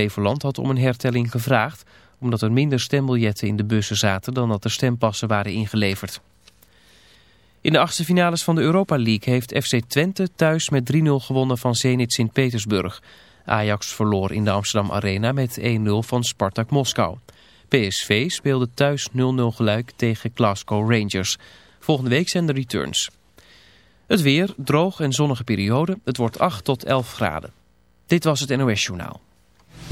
Flevoland had om een hertelling gevraagd omdat er minder stembiljetten in de bussen zaten dan dat er stempassen waren ingeleverd. In de achtste finales van de Europa League heeft FC Twente thuis met 3-0 gewonnen van Zenit Sint-Petersburg. Ajax verloor in de Amsterdam Arena met 1-0 van Spartak Moskou. PSV speelde thuis 0-0 gelijk tegen Glasgow Rangers. Volgende week zijn de returns. Het weer, droog en zonnige periode. Het wordt 8 tot 11 graden. Dit was het NOS Journaal.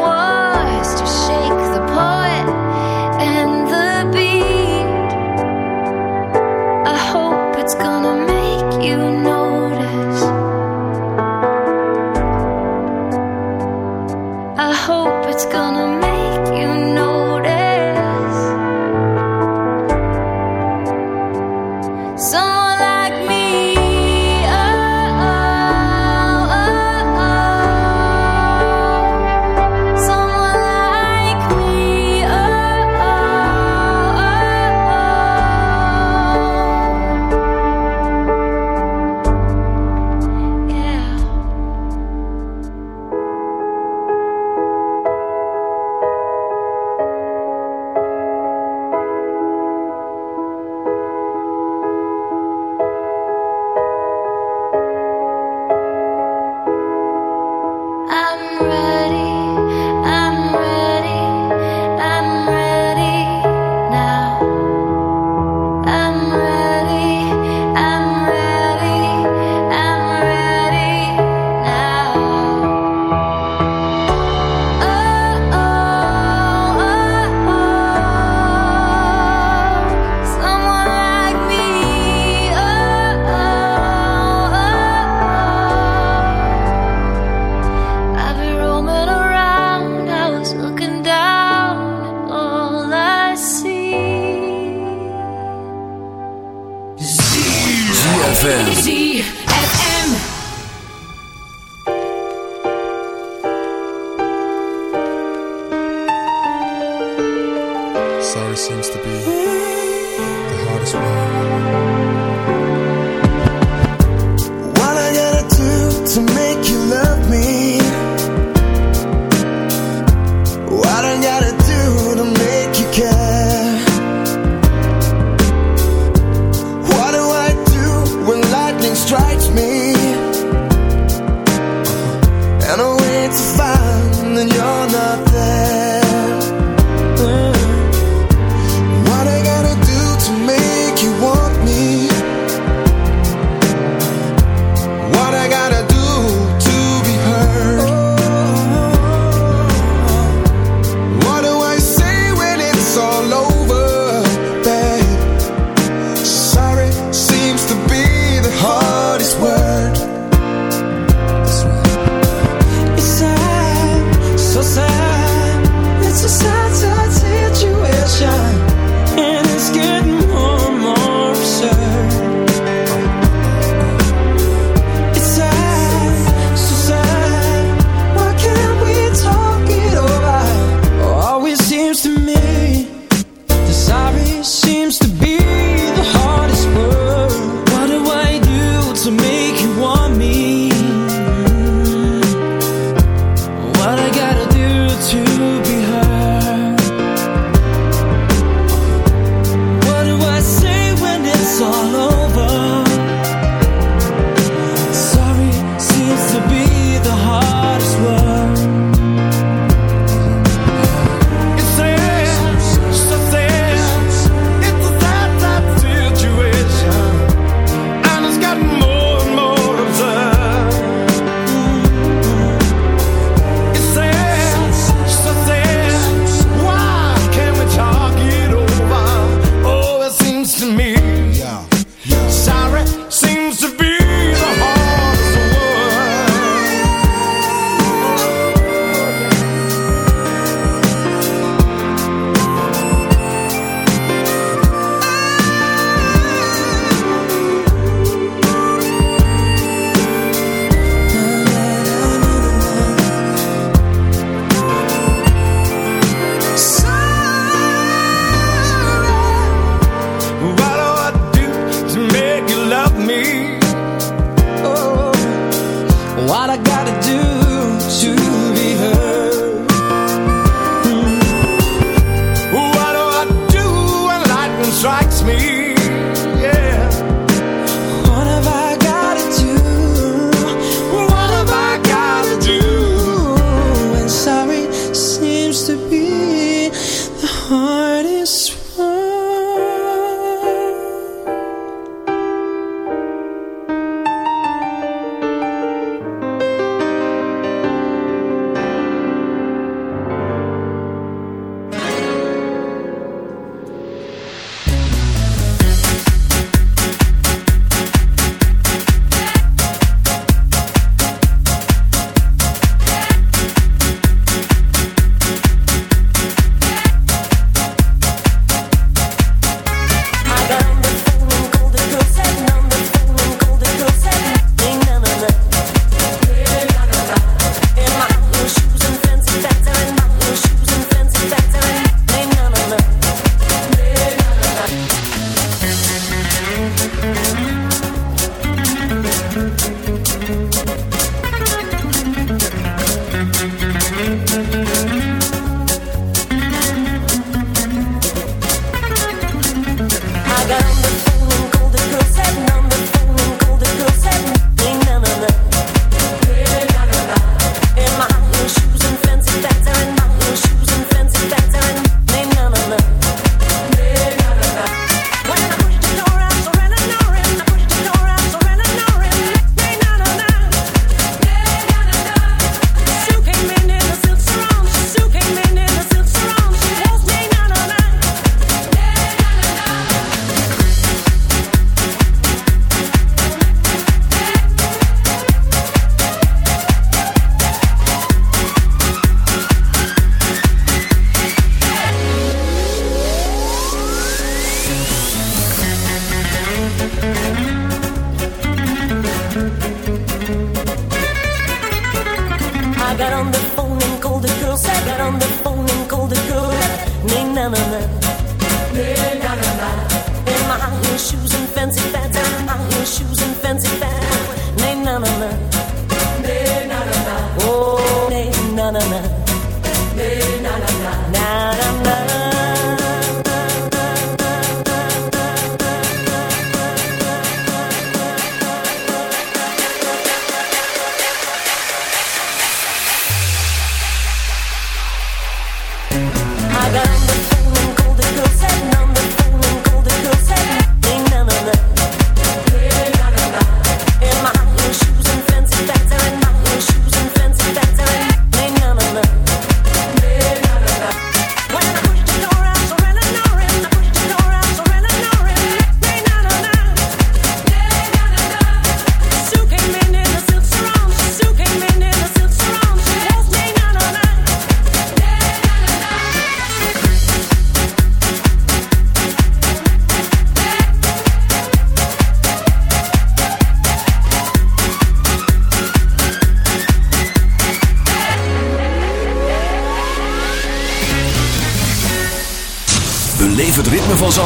one.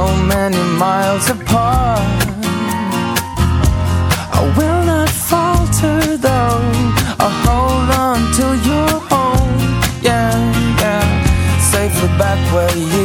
so many miles apart. I will not falter though. I'll hold on till you're home. Yeah, yeah. Safely back where you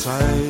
才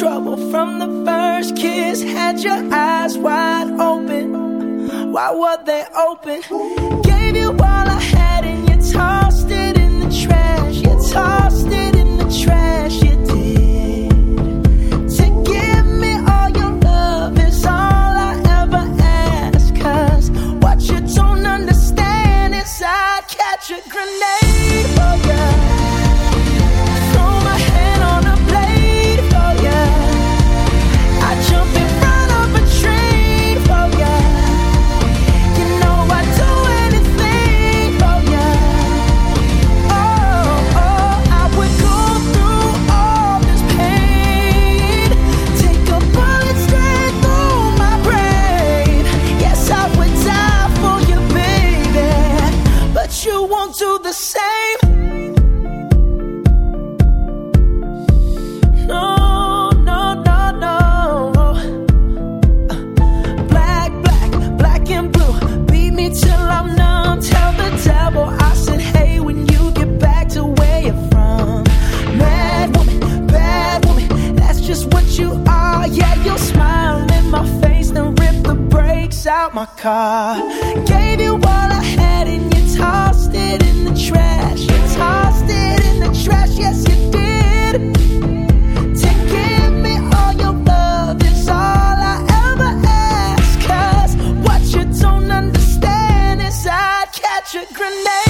trouble from the first kiss. Had your eyes wide open. Why were they open? Gave you A grenade.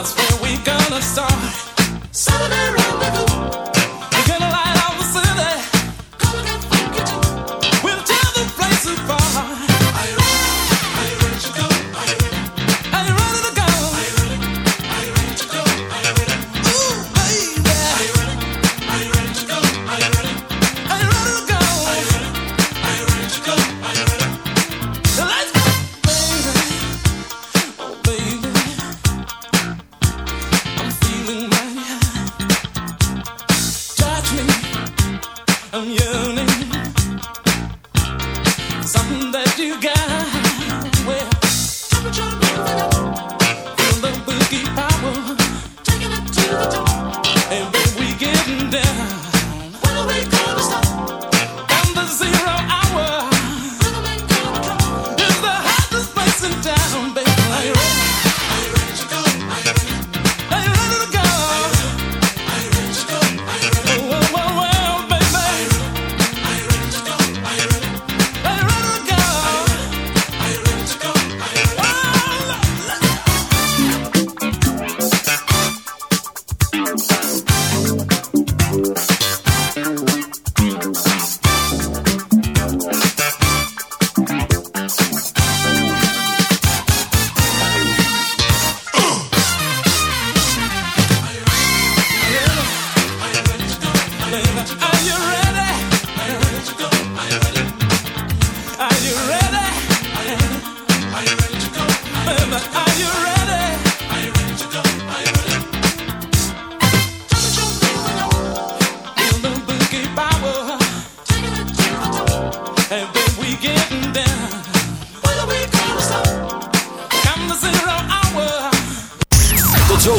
That's where we gonna start. Saturday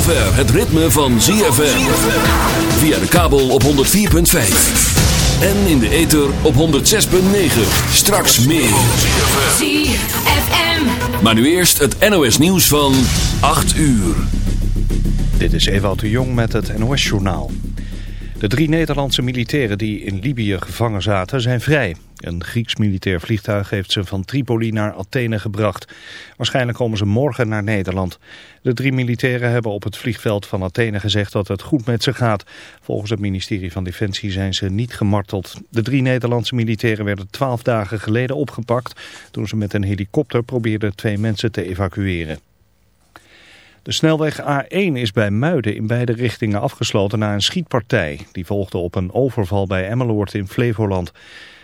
zover het ritme van ZFM. Via de kabel op 104.5. En in de ether op 106.9. Straks meer. ZFM. Maar nu eerst het NOS nieuws van 8 uur. Dit is Ewout de Jong met het NOS-journaal. De drie Nederlandse militairen die in Libië gevangen zaten zijn vrij. Een Grieks militair vliegtuig heeft ze van Tripoli naar Athene gebracht. Waarschijnlijk komen ze morgen naar Nederland. De drie militairen hebben op het vliegveld van Athene gezegd dat het goed met ze gaat. Volgens het ministerie van Defensie zijn ze niet gemarteld. De drie Nederlandse militairen werden twaalf dagen geleden opgepakt... toen ze met een helikopter probeerden twee mensen te evacueren. De snelweg A1 is bij Muiden in beide richtingen afgesloten na een schietpartij. Die volgde op een overval bij Emmeloord in Flevoland.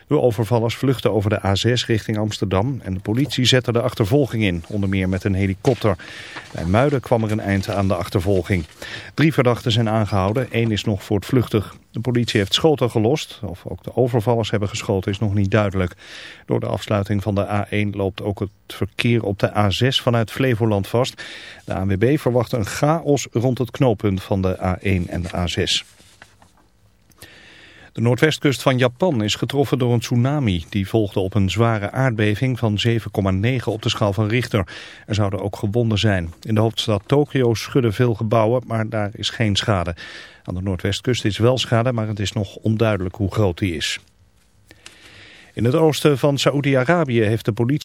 De overvallers vluchtten over de A6 richting Amsterdam en de politie zette de achtervolging in, onder meer met een helikopter. Bij Muiden kwam er een eind aan de achtervolging. Drie verdachten zijn aangehouden, één is nog voortvluchtig. De politie heeft schoten gelost, of ook de overvallers hebben geschoten is nog niet duidelijk. Door de afsluiting van de A1 loopt ook het verkeer op de A6 vanuit Flevoland vast. De ANWB verwacht een chaos rond het knooppunt van de A1 en de A6. De noordwestkust van Japan is getroffen door een tsunami. Die volgde op een zware aardbeving van 7,9 op de schaal van Richter. Er zouden ook gewonden zijn. In de hoofdstad Tokio schudden veel gebouwen, maar daar is geen schade. Aan de noordwestkust is wel schade, maar het is nog onduidelijk hoe groot die is. In het oosten van Saoedi-Arabië heeft de politie